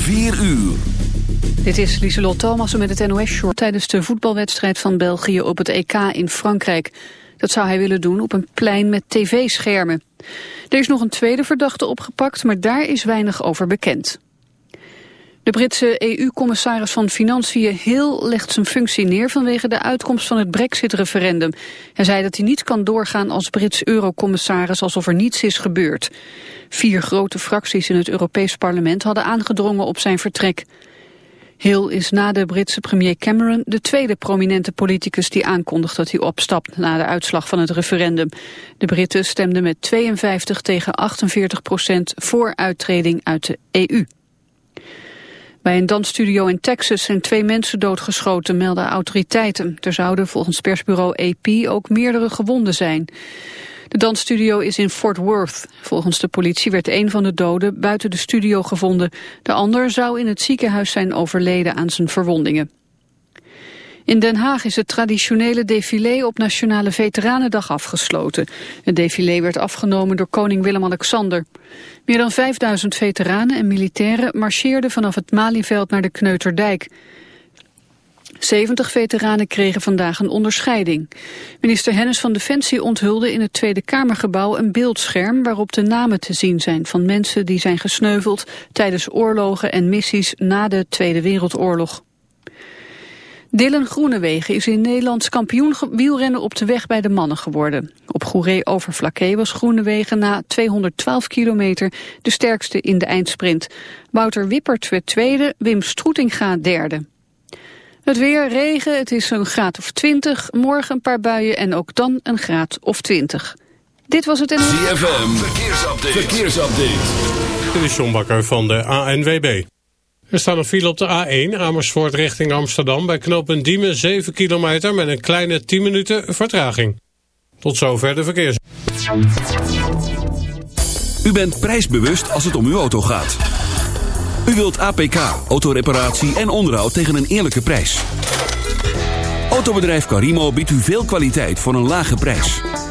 4 uur. Dit is Lieselot Thomas met het NOS-short tijdens de voetbalwedstrijd van België op het EK in Frankrijk. Dat zou hij willen doen op een plein met tv-schermen. Er is nog een tweede verdachte opgepakt, maar daar is weinig over bekend. De Britse EU-commissaris van Financiën Hill legt zijn functie neer vanwege de uitkomst van het brexit-referendum. Hij zei dat hij niet kan doorgaan als Brits eurocommissaris alsof er niets is gebeurd. Vier grote fracties in het Europees parlement hadden aangedrongen op zijn vertrek. Hill is na de Britse premier Cameron de tweede prominente politicus die aankondigt dat hij opstapt na de uitslag van het referendum. De Britten stemden met 52 tegen 48 procent voor uittreding uit de EU. Bij een dansstudio in Texas zijn twee mensen doodgeschoten, melden autoriteiten. Er zouden volgens persbureau AP ook meerdere gewonden zijn. De dansstudio is in Fort Worth. Volgens de politie werd een van de doden buiten de studio gevonden. De ander zou in het ziekenhuis zijn overleden aan zijn verwondingen. In Den Haag is het traditionele défilé op Nationale Veteranendag afgesloten. Het défilé werd afgenomen door koning Willem-Alexander. Meer dan 5000 veteranen en militairen marcheerden vanaf het Malieveld naar de Kneuterdijk. 70 veteranen kregen vandaag een onderscheiding. Minister Hennis van Defensie onthulde in het Tweede Kamergebouw een beeldscherm waarop de namen te zien zijn van mensen die zijn gesneuveld tijdens oorlogen en missies na de Tweede Wereldoorlog. Dylan Groenewegen is in Nederlands kampioen wielrennen op de weg bij de mannen geworden. Op Goeree-Overflakkee was Groenewegen na 212 kilometer de sterkste in de eindsprint. Wouter Wippert werd tweede, Wim Stroetinga derde. Het weer, regen, het is een graad of 20, morgen een paar buien en ook dan een graad of 20. Dit was het in... ZFM, verkeersupdate. verkeersupdate. Dit is John Bakker van de ANWB. Er staat een file op de A1 Amersfoort richting Amsterdam... bij knooppunt Diemen 7 kilometer met een kleine 10 minuten vertraging. Tot zover de verkeers. U bent prijsbewust als het om uw auto gaat. U wilt APK, autoreparatie en onderhoud tegen een eerlijke prijs. Autobedrijf Carimo biedt u veel kwaliteit voor een lage prijs.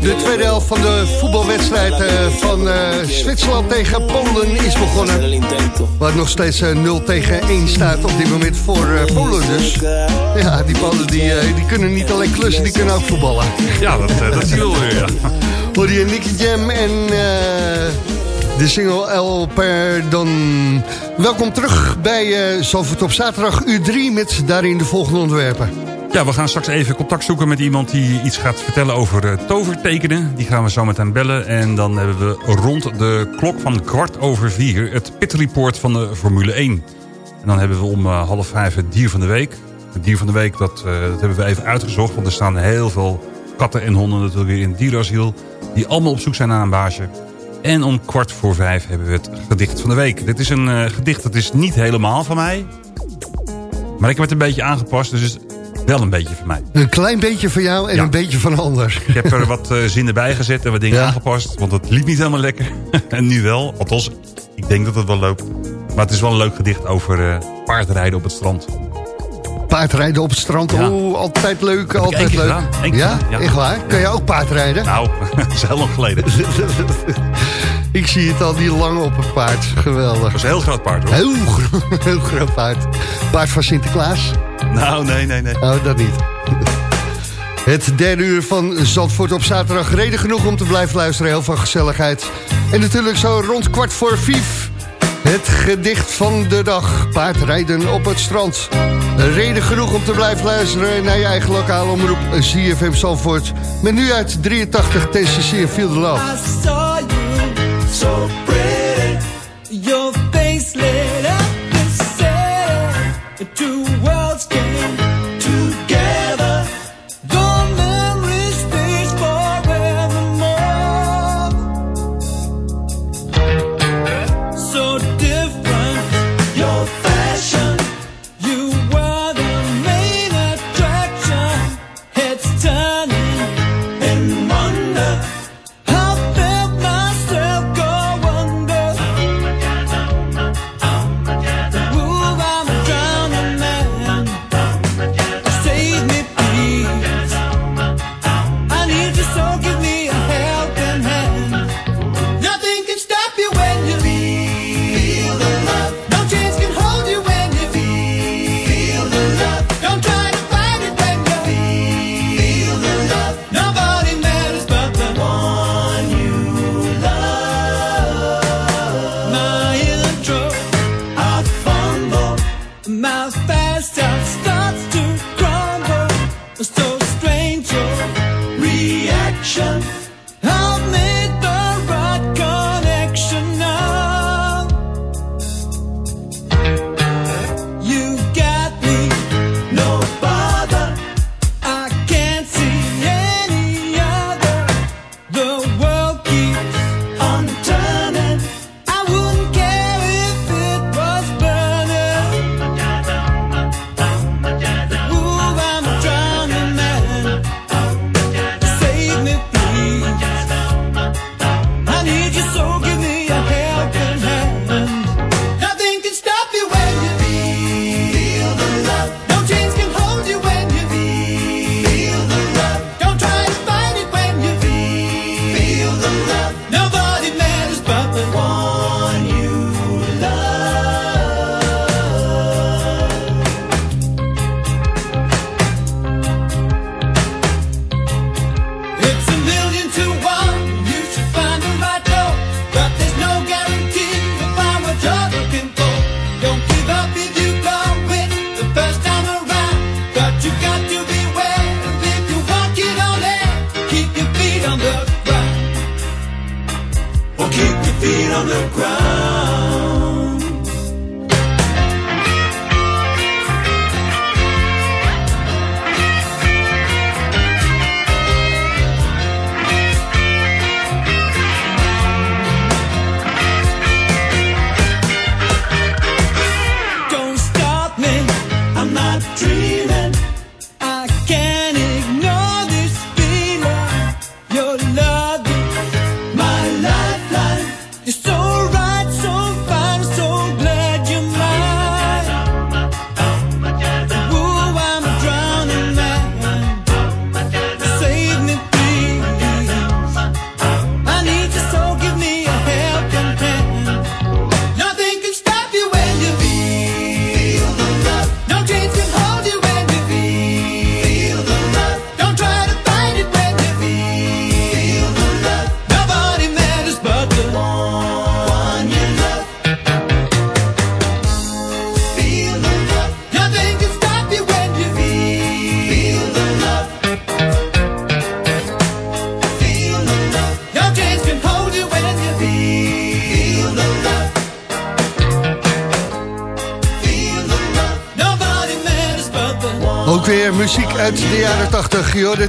de tweede helft van de voetbalwedstrijd eh, van eh, Zwitserland tegen Polen is begonnen. Waar nog steeds eh, 0 tegen 1 staat op dit moment voor eh, Polen dus. Ja, die Polen die, eh, die kunnen niet alleen klussen, die kunnen ook voetballen. Ja, dat, eh, dat zie je wel weer, ja. Hoor je Nicky Jam en eh, de single El Perdon. Welkom terug bij uh, Zalvoort op zaterdag uur 3 met daarin de volgende onderwerpen. Ja, we gaan straks even contact zoeken met iemand die iets gaat vertellen over eh, tovertekenen. Die gaan we zo meteen bellen. En dan hebben we rond de klok van kwart over vier het pitreport van de Formule 1. En dan hebben we om eh, half vijf het dier van de week. Het dier van de week, dat, eh, dat hebben we even uitgezocht. Want er staan heel veel katten en honden natuurlijk weer in het dierasiel. Die allemaal op zoek zijn naar een baasje. En om kwart voor vijf hebben we het gedicht van de week. Dit is een gedicht dat is niet helemaal van mij. Maar ik heb het een beetje aangepast, dus wel een beetje van mij. Een klein beetje van jou en Ja. een beetje van een ander. Ik heb er wat eh, zinnen bij gezet en wat dingen Ja. aangepast. Want het liep niet helemaal lekker. en nu wel. Althans, ik denk dat het wel loopt. Maar het is wel een leuk gedicht over eh, paardrijden op het strand. Paardrijden op het strand, Ja. oh, altijd leuk, altijd leuk. gedaan, ja? ja. echt waar? Kan je ook paardrijden? Nou, dat is heel lang geleden. Dat Ik zie het al, die lang op een paard. Geweldig. was een heel groot paard hoor. Heel, heel groot paard. Paard van Sinterklaas? Nou, nee, nee, nee. Oh, dat niet. Het derde uur van Zandvoort op zaterdag. Reden genoeg om te blijven luisteren. Heel veel gezelligheid. En natuurlijk zo rond kwart voor vijf. Het gedicht van de dag. Paardrijden op het strand. Reden genoeg om te blijven luisteren naar je eigen lokale omroep. ZFM Zandvoort. Met nu uit 83 TCC en Feel the Love.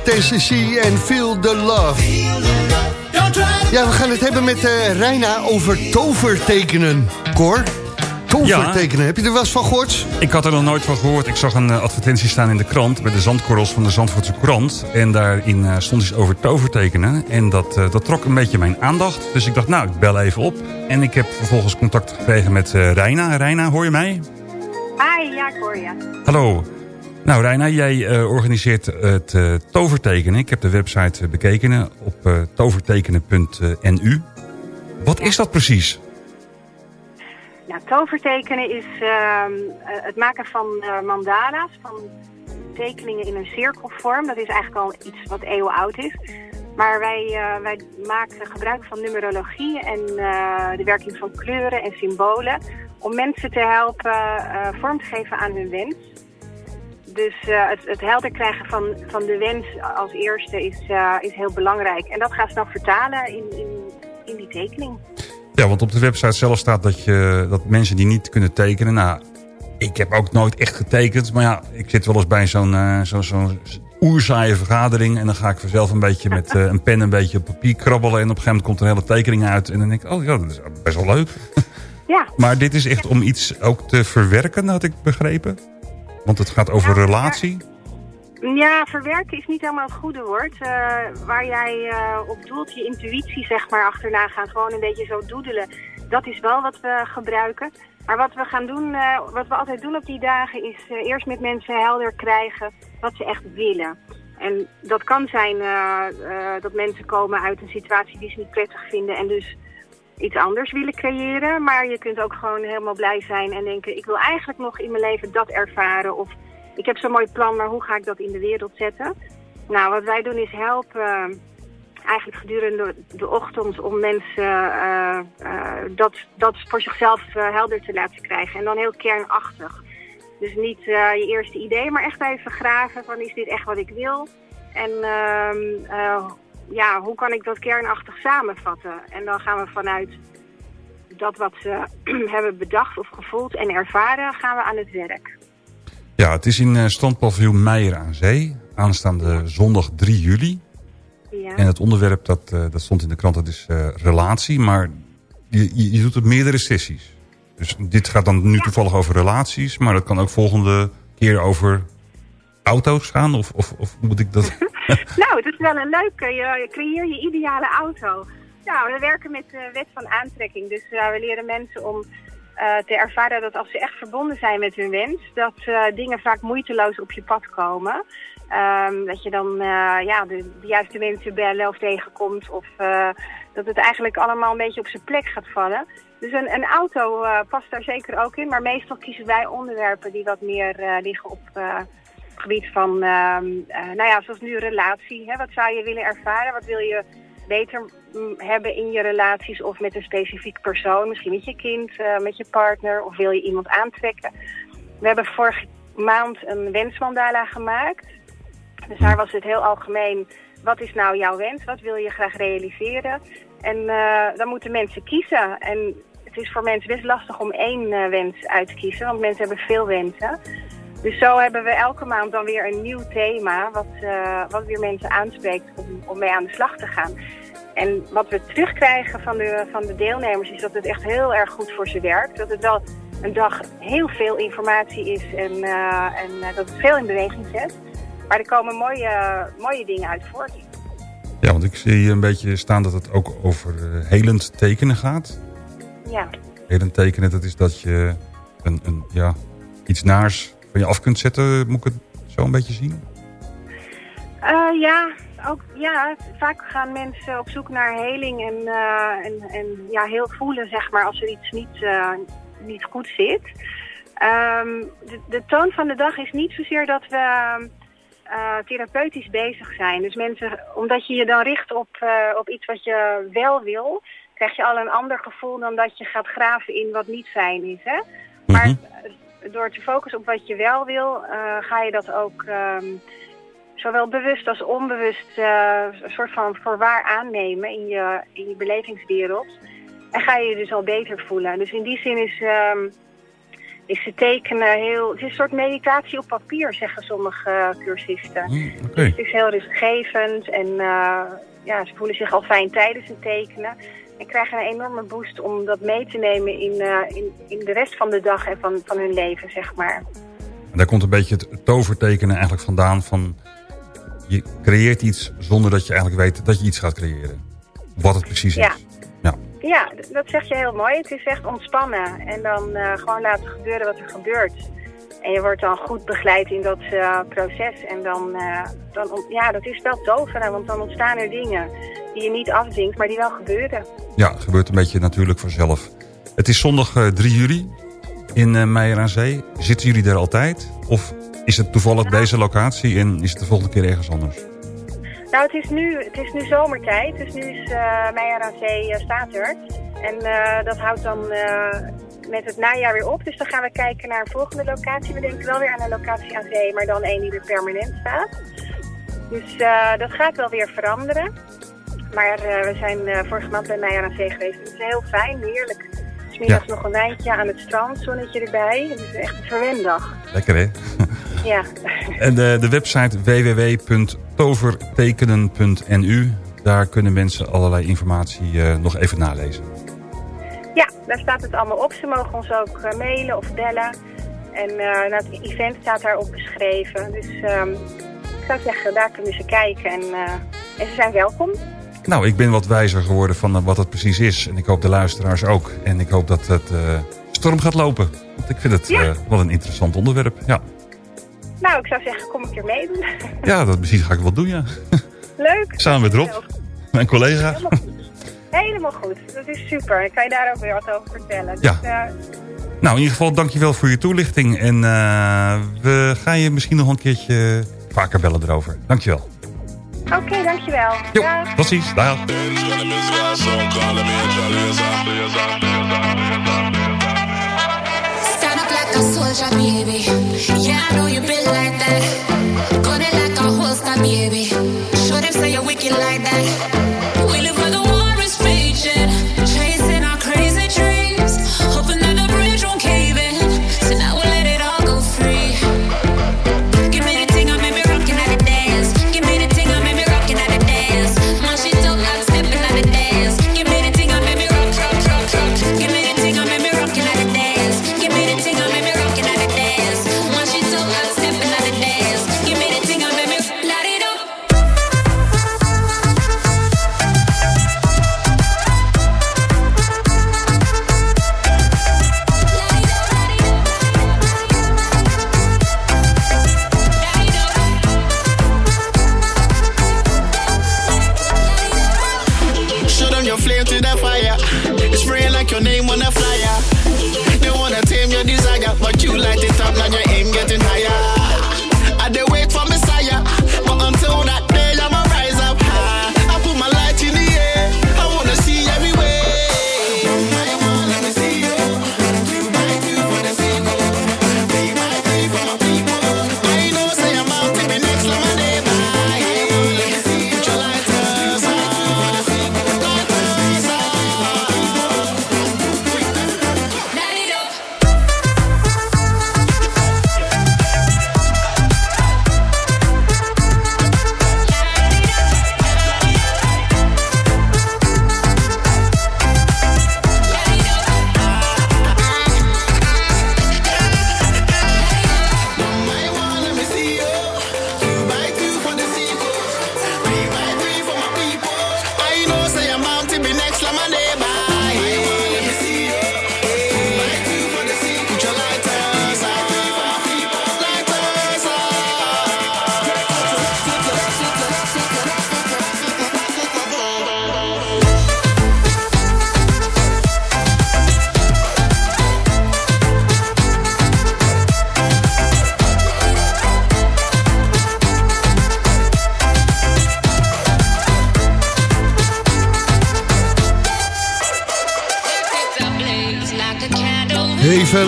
De TCC en Feel the Love. Ja, we gaan het hebben met eh Reina over tovertekenen. Cor, tovertekenen. Heb je er wel eens van gehoord? Ik had er nog nooit van gehoord. Ik zag een eh, advertentie staan in de krant... bij de zandkorrels van de Zandvoortse Courant. En daarin eh, stond iets over tovertekenen. En dat, dat trok een beetje mijn aandacht. Dus ik dacht, nou, ik bel even op. En ik heb vervolgens contact gekregen met Reina. Reina, hoor je mij? Hi, ja, ik hoor je. Hallo. Nou, Reina, jij eh, organiseert het eh, tovertekenen. Ik heb de website eh, bekeken op tovertekenen.nu. Wat is dat precies? Nou, tovertekenen is ehm, eh, het maken van mandala's, van tekeningen in een cirkelvorm. Dat is eigenlijk al iets wat eeuwenoud is. Maar wij, wij maken gebruik van numerologie en de werking van kleuren en symbolen... om mensen te helpen vorm te geven aan hun wens. Dus eh, het, het helder krijgen van, van de wens als eerste is, eh, is heel belangrijk. En dat gaan ze dan vertalen in, in, in die tekening. Ja, want op de website zelf staat dat, je, dat mensen die niet kunnen tekenen... Nou, ik heb ook nooit echt getekend. Maar ja, ik zit wel eens bij zo'n eh, zo, zo'n oerzaaie vergadering... en dan ga ik vanzelf een beetje met een pen een beetje op papier krabbelen... en op een gegeven moment komt er een hele tekening uit... en dan denk ik, oh ja, dat is best wel leuk. Ja, maar dit is echt om iets ook te verwerken, had ik begrepen. Want het gaat over relatie. Ja, verwerken is niet helemaal het goede woord. Eh, waar jij eh, op doelt, je intuïtie zeg maar achterna gaan, gewoon een beetje zo doedelen. Dat is wel wat we gebruiken. Maar wat we gaan doen, eh, wat we altijd doen op die dagen, is eerst met mensen helder krijgen wat ze echt willen. En dat kan zijn dat mensen komen uit een situatie die ze niet prettig vinden en dus iets anders willen creëren. Maar je kunt ook gewoon helemaal blij zijn en denken, ik wil eigenlijk nog in mijn leven dat ervaren. Of ik heb zo'n mooi plan, maar hoe ga ik dat in de wereld zetten? Nou, wat wij doen is helpen eh, eigenlijk gedurende de ochtend om mensen eh, eh, dat, dat voor zichzelf helder te laten krijgen. En dan heel kernachtig. Dus niet je eerste idee, maar echt even graven van is dit echt wat ik wil? En ehm, eh, ja, hoe kan ik dat kernachtig samenvatten? En dan gaan we vanuit dat wat ze hebben bedacht of gevoeld en ervaren, gaan we aan het werk. Ja, het is in eh, standpaviljoen Meijer aan Zee. Aanstaande zondag 3 juli. Ja. En het onderwerp, dat, eh, dat stond in de krant, dat is eh, relatie. Maar je, je, je doet het meerdere sessies. Dus dit gaat dan nu toevallig over relaties. Maar dat kan ook volgende keer over auto's gaan. Of, of, of moet ik dat... nou, het is wel een leuke. Je, creëer je ideale auto. Nou, we werken met de wet van aantrekking. Dus eh, we leren mensen om eh, te ervaren dat als ze echt verbonden zijn met hun wens, dat eh, dingen vaak moeiteloos op je pad komen. Ehm, dat je dan ja, de, juiste mensen bellen of tegenkomt. Of dat het eigenlijk allemaal een beetje op zijn plek gaat vallen. Dus een, een auto past daar zeker ook in. Maar meestal kiezen wij onderwerpen die wat meer liggen op gebied van, ehm, eh, nou ja, zoals nu relatie. Hè? Wat zou je willen ervaren? Wat wil je beter mm, hebben in je relaties of met een specifiek persoon? Misschien met je kind, eh, met je partner of wil je iemand aantrekken? We hebben vorige maand een wensmandala gemaakt. Dus daar was het heel algemeen, wat is nou jouw wens? Wat wil je graag realiseren? En eh, dan moeten mensen kiezen. En het is voor mensen best lastig om één wens uit te kiezen, want mensen hebben veel wensen. Dus zo hebben we elke maand dan weer een nieuw thema, wat, eh, wat weer mensen aanspreekt om, om mee aan de slag te gaan. En wat we terugkrijgen van de, van de deelnemers is dat het echt heel erg goed voor ze werkt. Dat het wel een dag heel veel informatie is en, eh, en eh, dat het veel in beweging zet. Maar er komen mooie, mooie dingen uit voort. Ja, want ik zie een beetje staan dat het ook over helend tekenen gaat. Ja. Helend tekenen, dat is dat je een, een, ja, iets naars van je af kunt zetten. Moet ik het zo een beetje zien? Eh, ja, ook, ja, vaak gaan mensen op zoek naar heling en, eh, en, en ja, heel voelen, zeg maar, als er iets niet, eh, niet goed zit. Ehm, de, de toon van de dag is niet zozeer dat we therapeutisch bezig zijn. Dus mensen, omdat je je dan richt op, op iets wat je wel wil, krijg je al een ander gevoel dan dat je gaat graven in wat niet fijn is. Hè? Maar eh, door te focussen op wat je wel wil, eh, ga je dat ook ehm, zowel bewust als onbewust eh, een soort van voor waar aannemen in je, in je belevingswereld. En ga je je dus al beter voelen. Dus in die zin is, ehm, is tekenen heel... Het is een soort meditatie op papier, zeggen sommige cursisten. Hm, Dus het is heel rustgevend en eh, ja, ze voelen zich al fijn tijdens het tekenen. En krijgen een enorme boost om dat mee te nemen in, eh, in, in de rest van de dag en van, van hun leven, zeg maar. En daar komt een beetje het tovertekenen eigenlijk vandaan van... je creëert iets zonder dat je eigenlijk weet dat je iets gaat creëren. Wat het precies is. Ja. Ja. Dat zeg je heel mooi. Het is echt ontspannen en dan eh, gewoon laten gebeuren wat er gebeurt. En je wordt dan goed begeleid in dat eh, proces. En dan, eh, dan, ja, dat is wel toveren, want dan ontstaan er dingen die je niet afdingt, maar die wel gebeuren. Ja, het gebeurt een beetje natuurlijk vanzelf. Het is zondag eh, 3 juli in eh Meijer aan Zee. Zitten jullie daar altijd? Of is het toevallig deze locatie en is het de volgende keer ergens anders? Nou, het is nu, het is nu zomertijd, dus nu is uh, Meijer aan Zee eh, staat er. En eh, dat houdt dan eh, met het najaar weer op. Dus dan gaan we kijken naar een volgende locatie. We denken wel weer aan een locatie aan zee, maar dan één die er permanent staat. Dus eh, dat gaat wel weer veranderen. Maar eh, we zijn eh, vorige maand bij Meijer aan Zee geweest. Het is heel fijn, heerlijk. Smiddags nog een wijntje aan het strand, zonnetje erbij. Het is echt een verwendag. Lekker hè? Ja. En de, de website www.tovertekenen.nu. Daar kunnen mensen allerlei informatie nog even nalezen. Ja, daar staat het allemaal op. Ze mogen ons ook eh, mailen of bellen. En nou, het event staat daarop beschreven. Dus ehm, ik zou zeggen, daar kunnen ze kijken. En, eh, en ze zijn welkom. Nou, ik ben wat wijzer geworden van wat het precies is. En ik hoop de luisteraars ook. En ik hoop dat het storm gaat lopen. Want ik vind het Ja. wel een interessant onderwerp. Ja. Nou, ik zou zeggen, kom een keer meedoen. ja, dat misschien ga ik wel doen, ja. Leuk. Samen met Rob, mijn collega. Helemaal goed. Dat is super. Ik kan je daar ook weer wat over vertellen. Ja. Dus, eh, Nou, in ieder geval dankjewel voor je toelichting. En eh, we gaan je misschien nog een keertje vaker bellen erover. Dankjewel. Oké, dankjewel. Jo, Dag. precies. Dag. Stand up like a soldier, baby. Yeah, I know you been like that. Gun it like a holster, baby. Show them say you're wicked like that.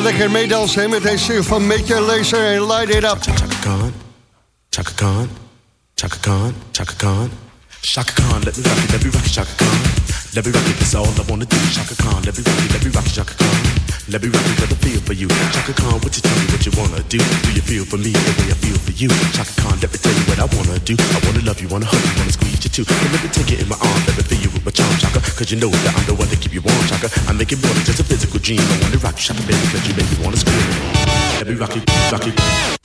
Lekker meedansen met deze van Major Lazer en Light It Up. Chaka Khan, Chaka Khan, Chaka Khan, Chaka Khan, Chaka Khan, let me rock it, let me rock it, Chaka Khan. Let me rock it, that's all I wanna do. Shaka Khan, let me rock it, let me rock it, Shaka Khan. Let me rock it, got a feel for you. Shaka Khan, what you tell me what you wanna do? Do you feel for me the way I feel for you? Shaka Khan, let me tell you what I wanna do. I wanna love you, wanna hug you, wanna squeeze you too. And let me take it in my arms, let me feel you with my charm, Shaka. Cause you know that I'm the one to keep you warm, chaka. I make it more than just a physical dream. I wanna rock you, Shaka, baby, cause you make me wanna scream. Let me rock it, rock it.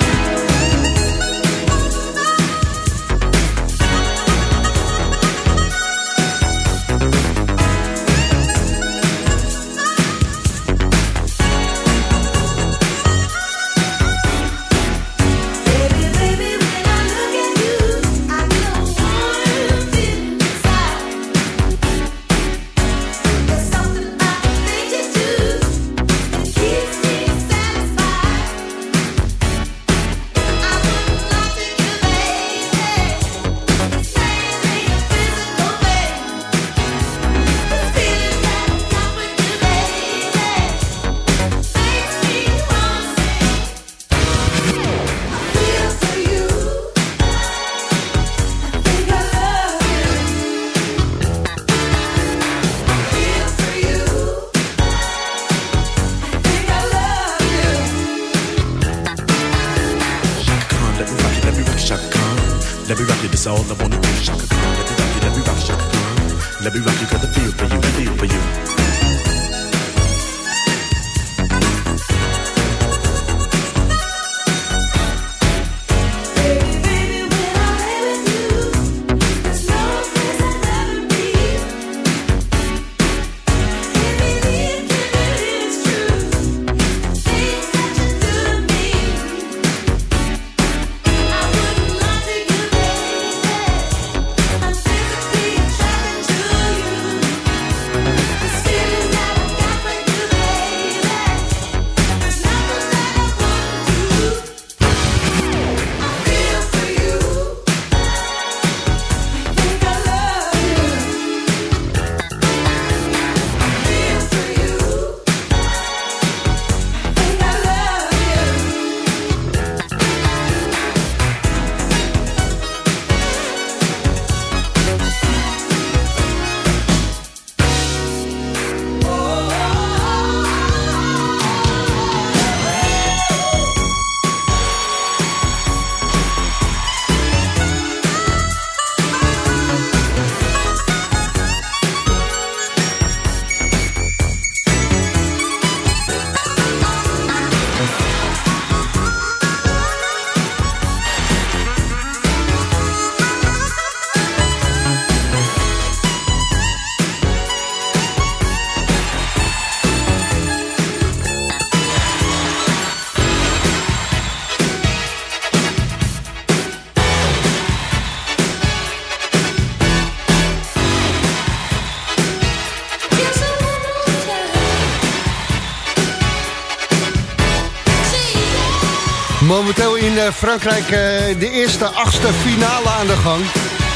Frankrijk eh, de eerste achtste finale aan de gang.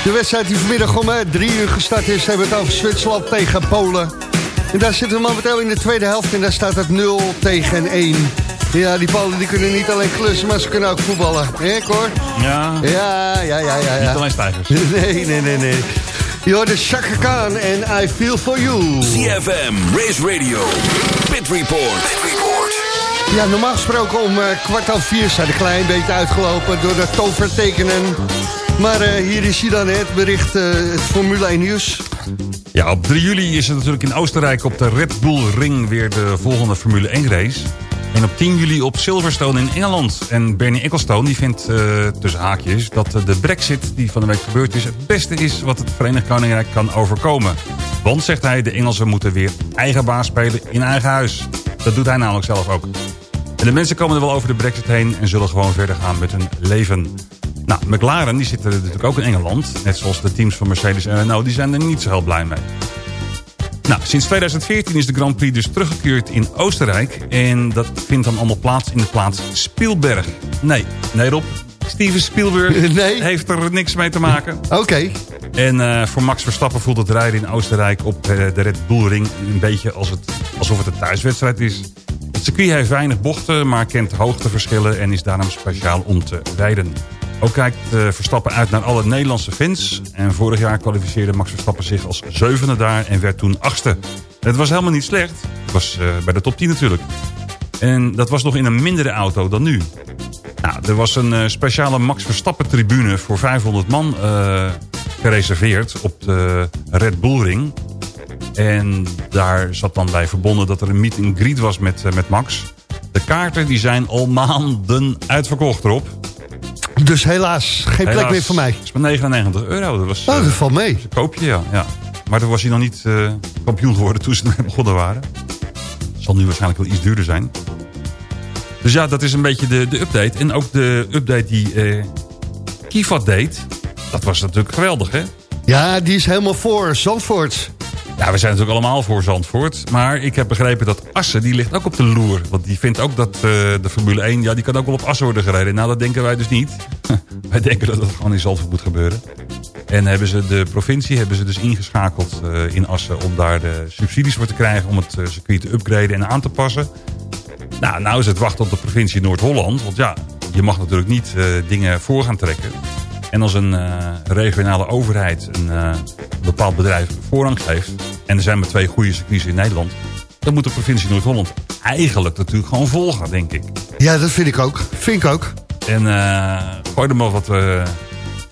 De wedstrijd die vanmiddag om eh, drie uur gestart is... hebben we het over Zwitserland tegen Polen. En daar zitten we momenteel in de tweede helft... en daar staat het 0 tegen 1. Ja, die Polen die kunnen niet alleen klussen, maar ze kunnen ook voetballen. Hé, Cor? Ja, Ja, ja, ja, ja. niet alleen stijgers. Nee, nee, nee, nee. Je hoorde Chaka Khan en I Feel For You. CFM, Race Radio, Pit Report. Ja, normaal gesproken om eh, kwart over vier zijn een klein beetje uitgelopen door de tovertekenen. Maar eh, hier is hij dan, het bericht, eh, het Formule 1 nieuws. Ja, op 3 juli is het natuurlijk in Oostenrijk op de Red Bull Ring weer de volgende Formule 1 race. En op 10 juli op Silverstone in Engeland. En Bernie Ecclestone die vindt tussen haakjes dat de brexit die van de week gebeurd is... het beste is wat het Verenigd Koninkrijk kan overkomen. Want, zegt hij, de Engelsen moeten weer eigen baas spelen in eigen huis. Dat doet hij namelijk zelf ook. En de mensen komen er wel over de brexit heen en zullen gewoon verder gaan met hun leven. Nou, McLaren die zitten natuurlijk ook in Engeland. Net zoals de teams van Mercedes en Renault. Die zijn er niet zo heel blij mee. Nou, sinds 2014 is de Grand Prix dus teruggekeerd in Oostenrijk. En dat vindt dan allemaal plaats in de plaats Spielberg. Nee, nee Rob. Steven Spielberg Nee. heeft er niks mee te maken. Oké. En eh, voor Max Verstappen voelt het rijden in Oostenrijk op eh, de Red Bull Ring een beetje als het, alsof het een thuiswedstrijd is. Het circuit heeft weinig bochten, maar kent hoogteverschillen en is daarom speciaal om te rijden. Ook kijkt eh, Verstappen uit naar alle Nederlandse fans. En vorig jaar kwalificeerde Max Verstappen zich als zevende daar en werd toen achtste. Het was helemaal niet slecht. Het was eh, bij de top 10 natuurlijk. En dat was nog in een mindere auto dan nu. Nou, er was een eh, speciale Max Verstappen tribune voor 500 man gereserveerd op de Red Bull Ring. En daar zat dan bij verbonden dat er een meet and greet was met, eh, met Max. De kaarten die zijn al maanden uitverkocht erop. Dus helaas, geen plek meer voor mij. Dat is maar 99 euro. Dat was, Oh, dat eh, valt mee. een koopje, ja. ja. Maar toen was hij nog niet eh, kampioen geworden toen ze begonnen waren. Zal nu waarschijnlijk wel iets duurder zijn. Dus ja, dat is een beetje de, de update. En ook de update die Kivat deed. Dat was natuurlijk geweldig, hè? Ja, die is helemaal voor Zandvoort. Ja, we zijn natuurlijk allemaal voor Zandvoort. Maar ik heb begrepen dat Assen, die ligt ook op de loer. Want die vindt ook dat eh, de Formule 1, ja, die kan ook wel op Assen worden gereden. Nou, dat denken wij dus niet. wij denken dat het gewoon in Zandvoort moet gebeuren. En hebben ze de provincie hebben ze dus ingeschakeld eh, in Assen... om daar de subsidies voor te krijgen, om het eh, circuit te upgraden en aan te passen. Nou, nou is het wachten op de provincie Noord-Holland. Want ja, je mag natuurlijk niet dingen voor gaan trekken. En als een regionale overheid een bepaald bedrijf voorrang geeft... en er zijn maar twee goede circuits in Nederland... dan moet de provincie Noord-Holland eigenlijk natuurlijk gewoon volgen, denk ik. Ja, dat vind ik ook. Vind ik ook. En eh gooi er maar wat eh,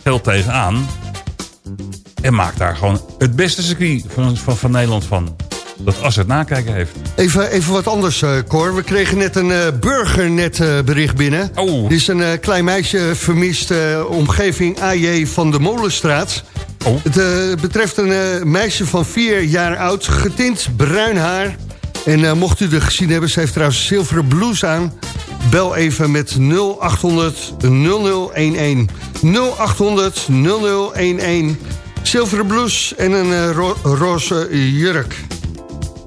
geld tegenaan. En maak daar gewoon het beste circuit van, van, van Nederland van. Dat als het nakijken heeft. Even, even wat anders, eh Cor. We kregen net een eh burgernet eh, bericht binnen. Oh. Er is een eh, klein meisje vermist omgeving AJ van de Molenstraat. Oh. Het betreft een meisje van vier jaar oud, getint bruin haar. En mocht u er gezien hebben, ze heeft trouwens zilveren blouse aan. Bel even met 0800 0011. 0800 0011. Zilveren blouse en een ro- roze jurk.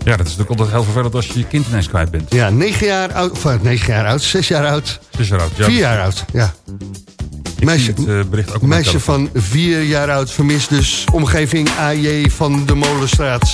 Ja, dat is natuurlijk altijd heel vervelend als je je kind ineens kwijt bent. Ja, 9 jaar oud, of eh, 9 jaar oud, 6 jaar oud, Zes jaar oud. Ja, 4 jaar oud, ja. Ik Meisje- het eh, bericht ook Meisje van 4 jaar oud vermist dus omgeving AJ van de Molenstraat.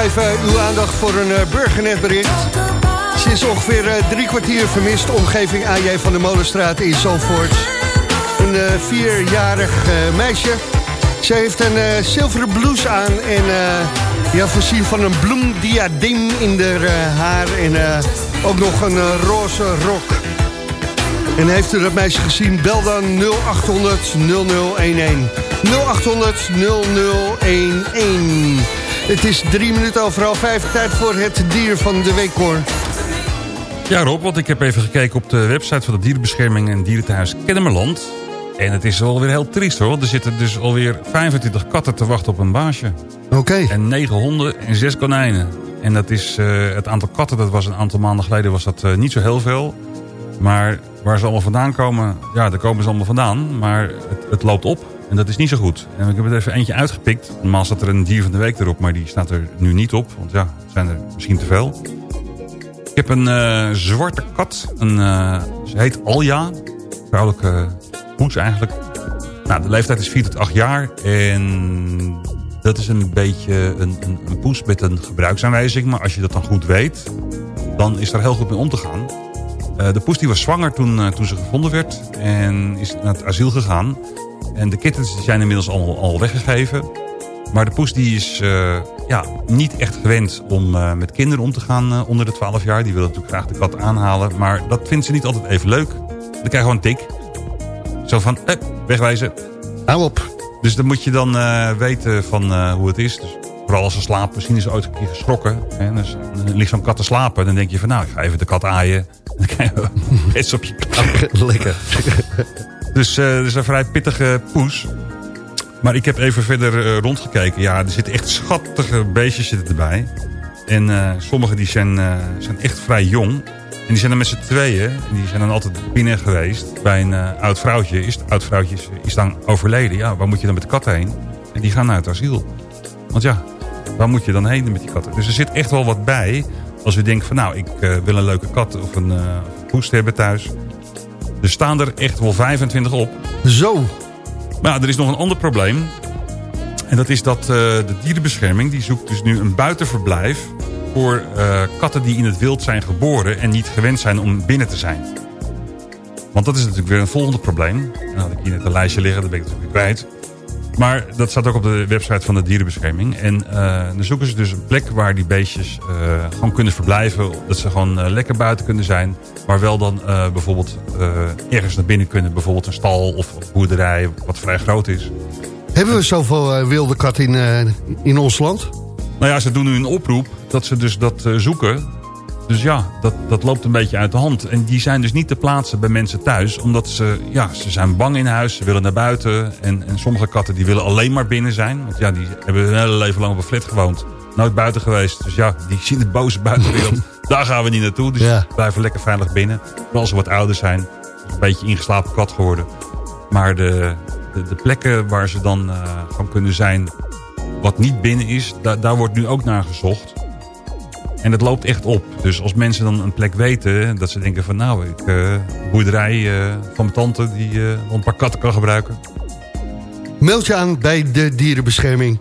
Even uw aandacht voor een uh, burgernetbericht. Is ongeveer uh, drie kwartier vermist, omgeving AJ van de Molenstraat in Zandvoort. Een uh, vierjarig meisje. Ze heeft een zilveren blouse aan en ja, voorzien van een bloemdiadem in haar haar en ook nog een roze rok. En heeft u dat meisje gezien? Bel dan 0800 0011. 0800 0011. Het is drie minuten overal vijf. Tijd voor het dier van de week, hoor. Ja Rob, want ik heb even gekeken op de website van de dierenbescherming en dierenthuis Kennemerland. En het is wel weer heel triest hoor. Er zitten dus alweer 25 katten te wachten op een baasje. Oké. En 9 honden en 6 konijnen. En dat is uh, het aantal katten, dat was een aantal maanden geleden was dat uh, niet zo heel veel. Maar waar ze allemaal vandaan komen, ja, daar komen ze allemaal vandaan. Maar het, het loopt op en dat is niet zo goed. En ik heb er even eentje uitgepikt. Normaal staat er een dier van de week erop, maar die staat er nu niet op. Want ja, zijn er misschien te veel. Ik heb een uh, zwarte kat. Een, uh, ze heet Alja. Vrouwelijke poes eigenlijk. Nou, de leeftijd is 4 tot 8 jaar. En dat is een beetje een, een, een poes met een gebruiksaanwijzing. Maar als je dat dan goed weet, dan is er heel goed mee om te gaan. Uh, de poes die was zwanger toen, toen ze gevonden werd. En is naar het asiel gegaan. En de kittens zijn inmiddels al, al weggegeven. Maar de poes die is uh, ja, niet echt gewend om uh, met kinderen om te gaan uh, onder de 12 jaar. Die wil natuurlijk graag de kat aanhalen. Maar dat vindt ze niet altijd even leuk. Dan krijg je gewoon een tik. Zo van, eh, wegwijzen. Hou op. Dus dan moet je dan weten van hoe het is. Dus vooral als ze slapen. Misschien is ze ooit een keer geschrokken. Hè? Dus, dan ligt zo'n kat te slapen. Dan denk je van, nou, ik ga even de kat aaien. Dan krijg je best op je kat. Lekker. Dus het is een vrij pittige poes. Maar ik heb even verder uh, rondgekeken. Ja, er zitten echt schattige beestjes zitten erbij. En uh, sommige die zijn, zijn echt vrij jong. En die zijn dan met z'n tweeën. En die zijn dan altijd binnen geweest bij een oud vrouwtje. Is het oud vrouwtje is, dan overleden. Ja, waar moet je dan met de kat heen? En die gaan naar het asiel. Want ja, waar moet je dan heen met die katten? Dus er zit echt wel wat bij. Als u denkt van nou, ik wil een leuke kat of een, een poes hebben thuis er staan er echt wel 25 op. Zo. Maar er is nog een ander probleem. En dat is dat uh, de dierenbescherming... die zoekt dus nu een buitenverblijf... voor uh, katten die in het wild zijn geboren... en niet gewend zijn om binnen te zijn. Want dat is natuurlijk weer een volgende probleem. Dan had ik hier net een lijstje liggen, dat ben ik natuurlijk kwijt. Maar dat staat ook op de website van de dierenbescherming. En uh, dan zoeken ze dus een plek waar die beestjes uh, gewoon kunnen verblijven. Dat ze gewoon uh, lekker buiten kunnen zijn. Maar wel dan bijvoorbeeld ergens naar binnen kunnen. Bijvoorbeeld een stal of een boerderij wat vrij groot is. Hebben we zoveel wilde kat in, in ons land? Nou ja, ze doen nu een oproep dat ze dus dat zoeken. Dus ja, dat, dat loopt een beetje uit de hand. En die zijn dus niet te plaatsen bij mensen thuis. Omdat ze, ja, ze zijn bang in huis. Ze willen naar buiten. En, en sommige katten die willen alleen maar binnen zijn. Want ja, die hebben hun hele leven lang op een flat gewoond. Nooit buiten geweest. Dus ja, die zien de boze buitenwereld. Daar gaan we niet naartoe. Dus ja. blijven lekker veilig binnen. Vooral als ze wat ouder zijn. Een beetje ingeslapen kat geworden. Maar de, de, de plekken waar ze dan uh, gewoon kunnen zijn... wat niet binnen is, daar, daar wordt nu ook naar gezocht. En het loopt echt op. Dus als mensen dan een plek weten, dat ze denken van nou, ik uh, boerderij uh, van mijn tante die uh, een paar katten kan gebruiken. Meld je aan bij de dierenbescherming.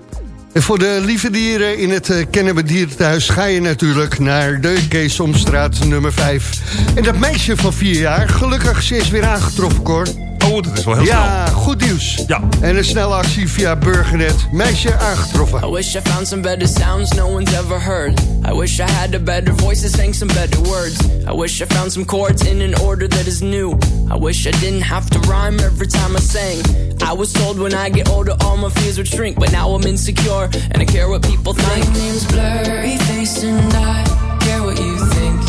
En voor de lieve dieren in het Kennemer Dierenthuis ga je natuurlijk naar de Keesomstraat nummer 5. En dat meisje van 4 jaar, gelukkig ze is weer aangetroffen, Cor. Oh, dat is wel heel ja, snel. goed nieuws. Ja. En een snelle actie via Burgernet. Meisje aangetroffen. I wish I found some better sounds no one's ever heard. I wish I had a better voice that sang some better words. I wish I found some chords in an order that is new. I wish I didn't have to rhyme every time I sang. I was told when I get older all my fears would shrink. But now I'm insecure and I care what people think. My name's Blurry Face and I care what you think.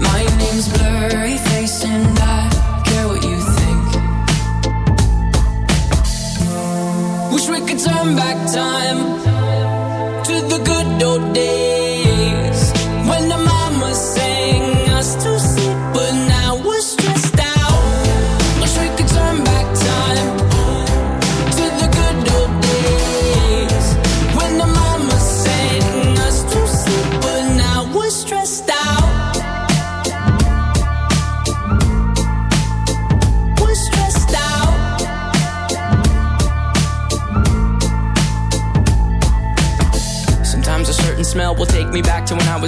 My name's Blurry Face and I turn back time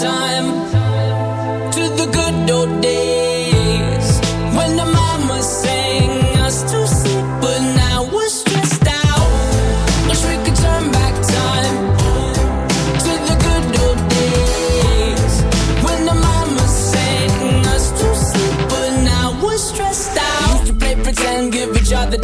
time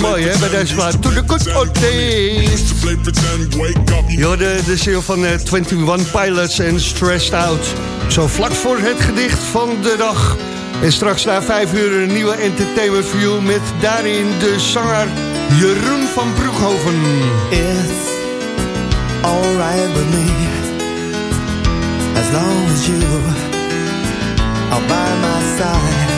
mooi, hè, bij deze plaat. To the good old days. Je de ziel van eh, 21 Pilots en Stressed Out. Zo vlak voor het gedicht van de dag. En straks na vijf uur een nieuwe Entertainment View... met daarin de zanger Jeroen van Broekhoven. It's alright with me as long as you are by my side.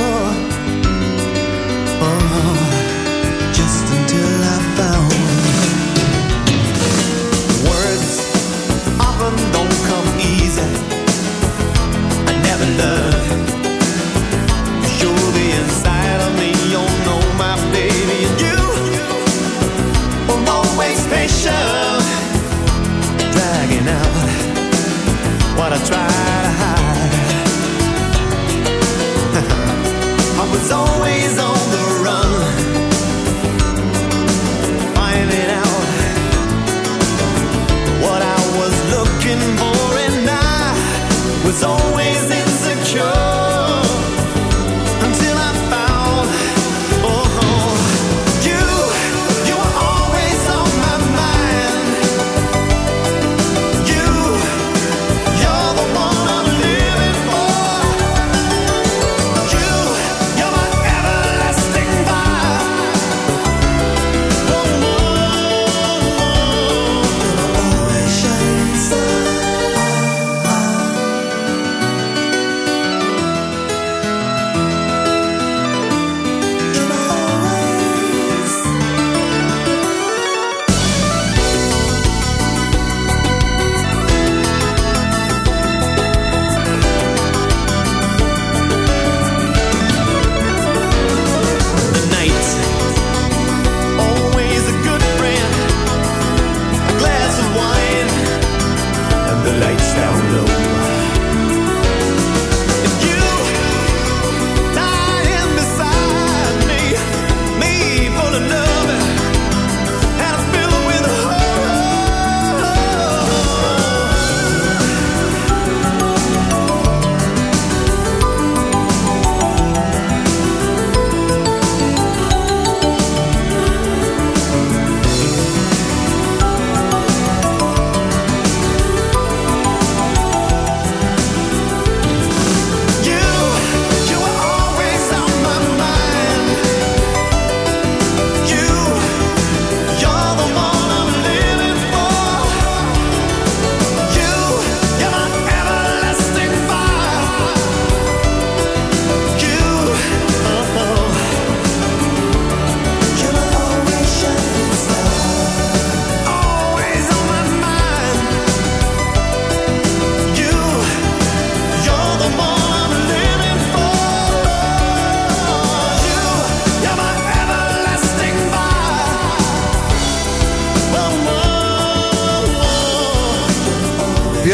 I try to hide. I was always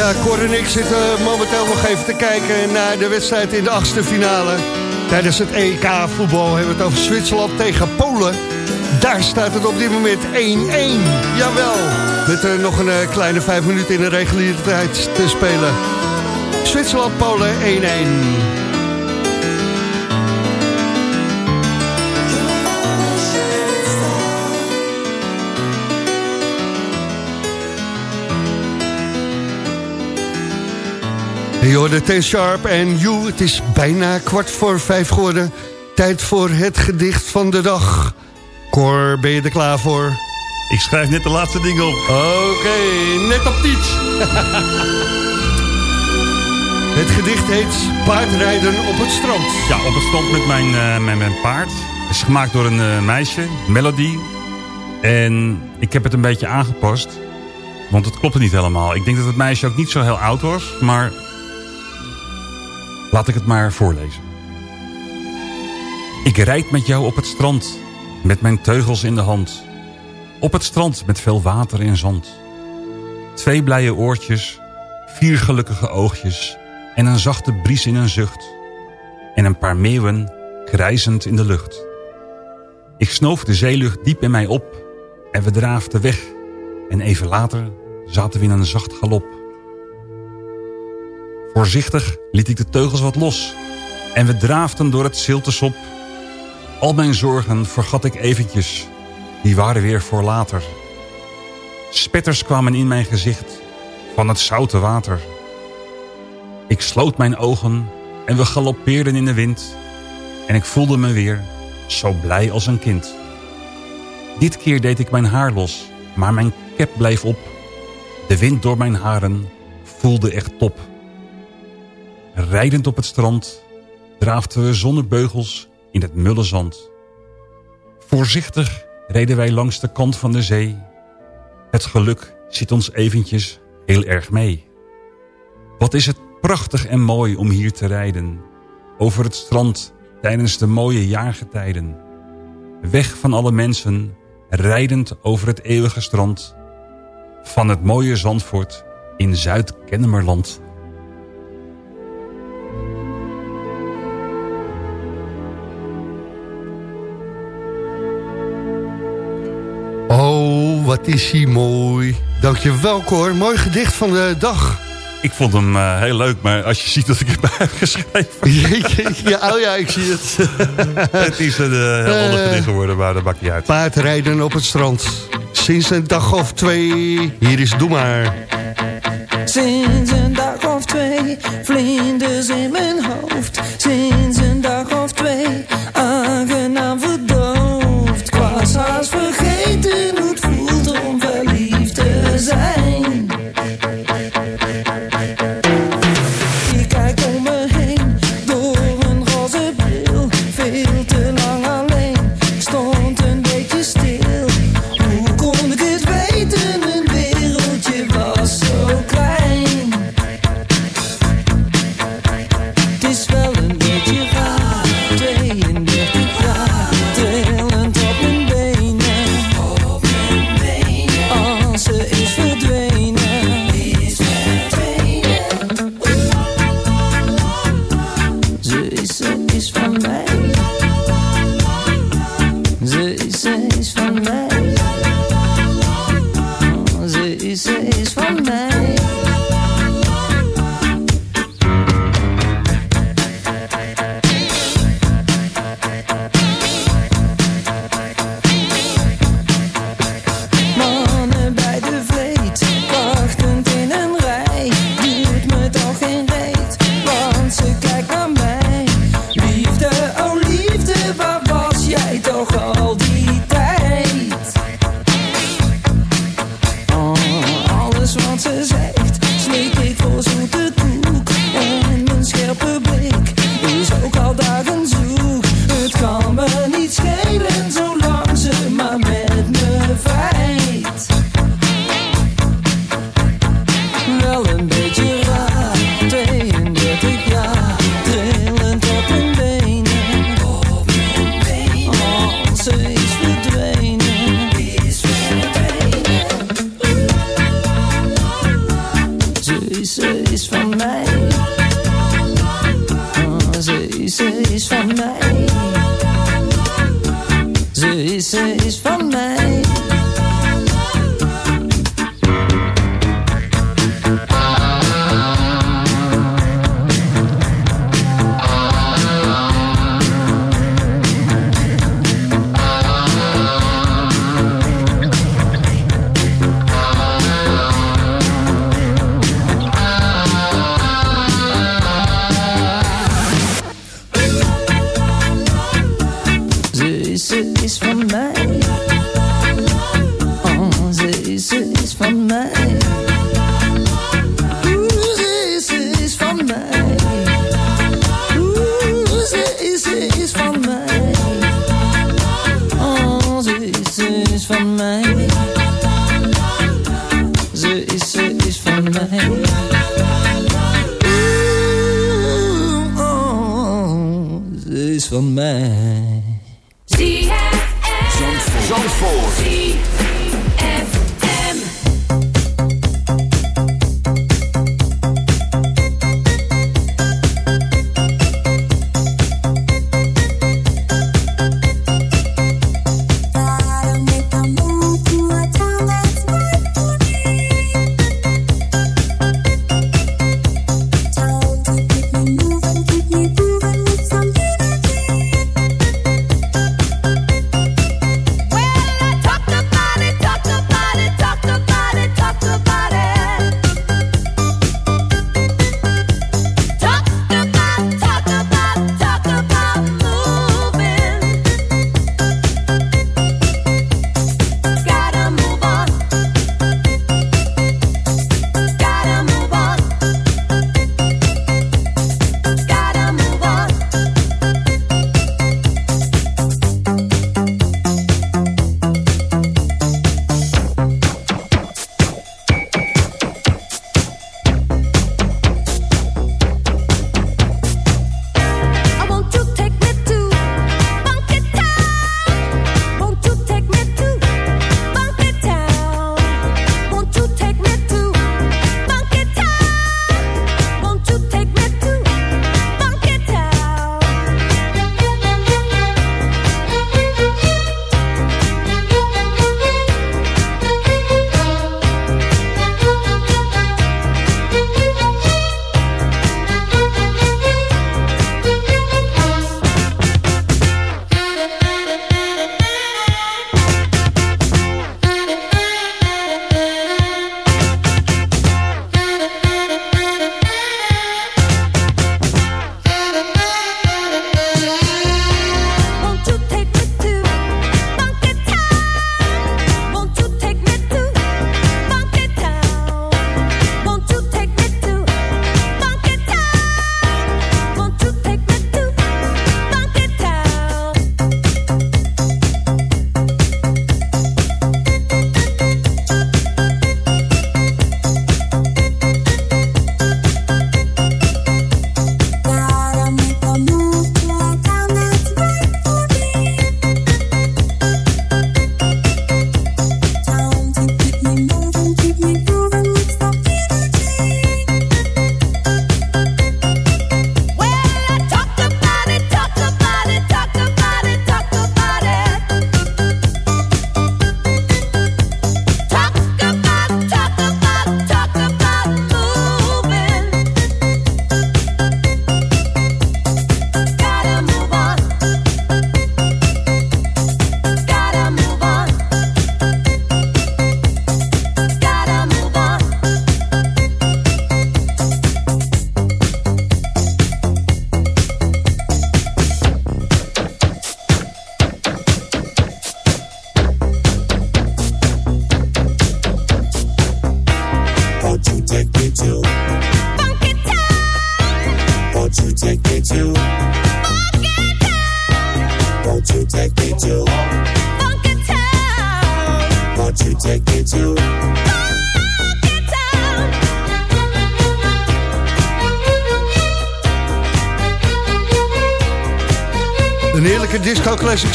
Ja, Cor en ik zitten momenteel nog even te kijken naar de wedstrijd in de achtste finale. Tijdens het EK voetbal hebben we het over Zwitserland tegen Polen. Daar staat het op dit moment 1-1. Jawel. Met uh, nog een uh, kleine vijf minuten in de reguliere tijd te spelen. Zwitserland-Polen 1-1. Je T-Sharp en You. Het is bijna kwart voor vijf geworden. Tijd voor het gedicht van de dag. Cor, ben je er klaar voor? Ik schrijf net de laatste dingen op. Oké, net op tijd. het gedicht heet Paardrijden op het strand. Ja, op het strand met mijn, uh, met mijn paard. Het is gemaakt door een uh, meisje, Melody. En ik heb het een beetje aangepast. Want het klopte niet helemaal. Ik denk dat het meisje ook niet zo heel oud was. Maar Laat ik het maar voorlezen. Ik rijd met jou op het strand, met mijn teugels in de hand. Op het strand met veel water en zand. Twee blije oortjes, vier gelukkige oogjes... en een zachte bries in een zucht. En een paar meeuwen krijzend in de lucht. Ik snoof de zeelucht diep in mij op... en we draafden weg. En even later zaten we in een zacht galop. Voorzichtig liet ik de teugels wat los en we draafden door het ziltesop. Al mijn zorgen vergat ik eventjes, die waren weer voor later. Spetters kwamen in mijn gezicht van het zoute water. Ik sloot mijn ogen en we galoppeerden in de wind. En ik voelde me weer zo blij als een kind. Dit keer deed ik mijn haar los, maar mijn cap bleef op. De wind door mijn haren voelde echt top. Rijdend op het strand draafden we zonder beugels in het mulle zand. Voorzichtig reden wij langs de kant van de zee. Het geluk zit ons eventjes heel erg mee. Wat is het prachtig en mooi om hier te rijden. Over het strand tijdens de mooie jaargetijden. Weg van alle mensen, rijdend over het eeuwige strand. Van het mooie Zandvoort in Zuid-Kennemerland. Wat is hij mooi. Dankjewel, Cor. Mooi gedicht van de dag. Ik vond hem uh, heel leuk, maar als je ziet dat ik het heb geschreven... ja, oh ja, ik zie het. het is een uh, heel ander gedicht geworden, maar dat maakt niet uit. Paardrijden op het strand. Sinds een dag of twee, hier is Doe maar. Sinds een dag of twee, vlinders in mijn hoofd. Sinds is, van mij. Ze is, ze is van mij.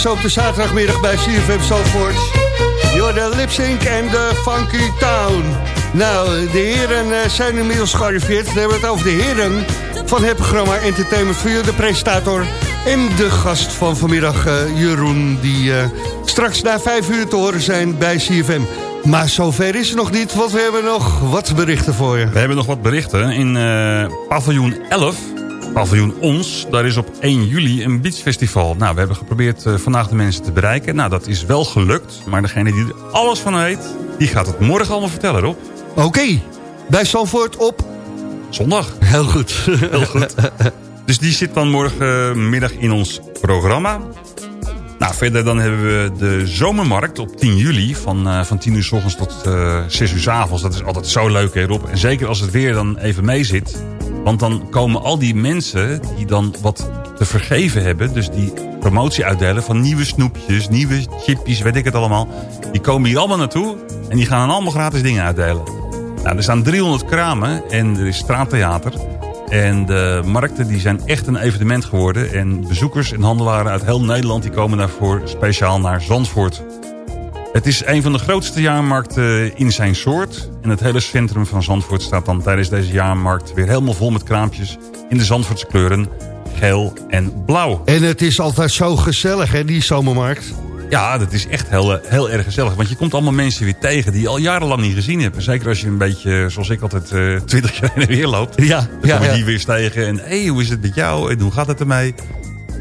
Zo op de zaterdagmiddag bij CFM Zandvoort. You're the Lip Sync en de Funky Town. Nou, de heren eh, zijn inmiddels gearriveerd. We hebben het over de heren van het programma Entertainment for You. De presentator en de gast van vanmiddag, eh, Jeroen... die eh, straks na vijf uur te horen zijn bij CFM. Maar zover is het nog niet, want we hebben nog wat berichten voor je. We hebben nog wat berichten. In paviljoen 11, paviljoen Ons, daar is op 1 juli een beachfestival. Nou, we hebben geprobeerd eh, vandaag de mensen te bereiken. Nou, dat is wel gelukt. Maar degene die er alles van weet, die gaat het morgen allemaal vertellen, Rob. Oké, bij Zandvoort op... Zondag. Heel goed. Heel goed. Dus die zit dan morgenmiddag in ons programma. Nou, verder dan hebben we de zomermarkt op 10 juli... van, eh, van 10 uur s ochtends tot eh 6 uur s avonds. Dat is altijd zo leuk, hè, Rob. En zeker als het weer dan even mee zit. Want dan komen al die mensen die dan wat te vergeven hebben... dus die promotie uitdelen van nieuwe snoepjes, nieuwe chipjes, weet ik het allemaal... die komen hier allemaal naartoe en die gaan allemaal gratis dingen uitdelen. Nou, er staan 300 kramen en er is straattheater... En de markten die zijn echt een evenement geworden. En bezoekers en handelaren uit heel Nederland... die komen daarvoor speciaal naar Zandvoort. Het is een van de grootste jaarmarkten in zijn soort. En het hele centrum van Zandvoort staat dan tijdens deze jaarmarkt... weer helemaal vol met kraampjes in de Zandvoortse kleuren. Geel en blauw. En het is altijd zo gezellig, hè, die zomermarkt. Ja, dat is echt heel, eh, heel erg gezellig. Want je komt allemaal mensen weer tegen die je al jarenlang niet gezien hebt. En Zeker als je een beetje, zoals ik altijd, eh, twintig jaar en weer loopt. Ja, Dan ja, kom je ja. die weer tegen. En hé, hey, hoe is het met jou? En hoe gaat het ermee?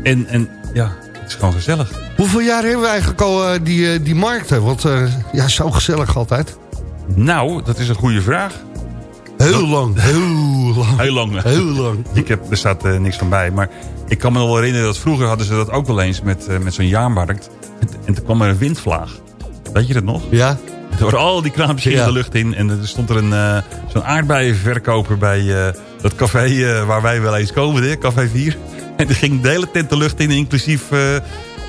En, en ja, is gewoon gezellig. Hoeveel jaar hebben we eigenlijk al eh, die, eh, die markten? Want eh, ja, zo gezellig altijd. Nou, dat is een goede vraag. Heel lang, heel lang. Heel lang. Heel lang. Ik heb, er staat niks van bij. Maar ik kan me nog wel herinneren dat vroeger hadden ze dat ook wel eens met, met zo'n jaarmarkt. En, en toen kwam er een windvlaag. Weet je dat nog? Ja. Er waren al die kraampjes Ja. de lucht in. En er stond er een, eh, zo'n aardbeienverkoper bij dat café waar wij wel eens komen. Hè, café 4. En die ging de hele tent de lucht in, inclusief eh,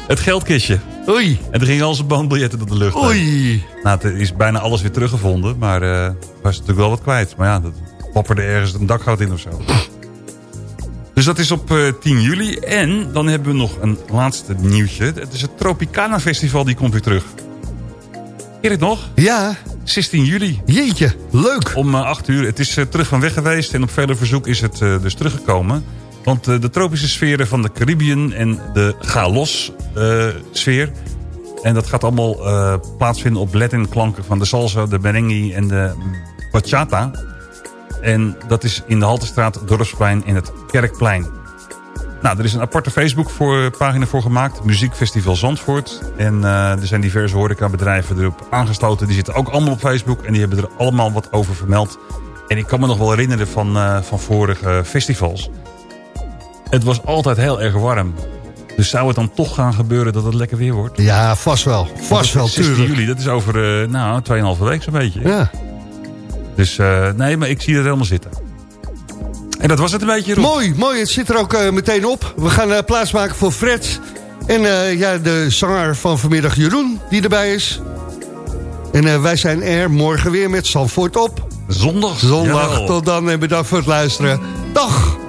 het geldkistje. Oei. En er gingen al zijn bankbiljetten door de lucht. Oei. Nou, er is bijna alles weer teruggevonden. Maar eh was natuurlijk wel wat kwijt. Maar ja, dat wapperde ergens een dakgoot in of zo. Dus dat is op eh, 10 juli. En dan hebben we nog een laatste nieuwtje. Het is het Tropicana Festival, die komt weer terug. Ken het nog? Ja. 16 juli. Jeetje, leuk. Om eh, 8 uur. Het is terug van weg geweest. En op verder verzoek is het dus teruggekomen. Want eh, de tropische sferen van de Caribbean en de Galos eh. En dat gaat allemaal eh, plaatsvinden op Latin klanken van de salsa, de merengue en de bachata. En dat is in de Haltestraat, Dorpsplein en het Kerkplein. Nou, er is een aparte Facebook-pagina voor gemaakt. Muziekfestival Zandvoort. En er zijn diverse horecabedrijven erop aangesloten. Die zitten ook allemaal op Facebook. En die hebben er allemaal wat over vermeld. En ik kan me nog wel herinneren van, van vorige festivals. Het was altijd heel erg warm. Dus zou het dan toch gaan gebeuren dat het lekker weer wordt? Ja, vast wel. Vast wel, 16 tuurlijk. juli, dat is over, eh, nou, 2,5 week zo'n beetje. Ja. Dus eh, nee, maar ik zie het helemaal zitten. En dat was het een beetje. Mooi, mooi. Het zit er ook eh, meteen op. We gaan plaatsmaken voor Fred. En ja, de zanger van vanmiddag Jeroen, die erbij is. En wij zijn er morgen weer met Zandvoort op. Zondag. Zondag. Jawel. Tot dan en bedankt voor het luisteren. Dag.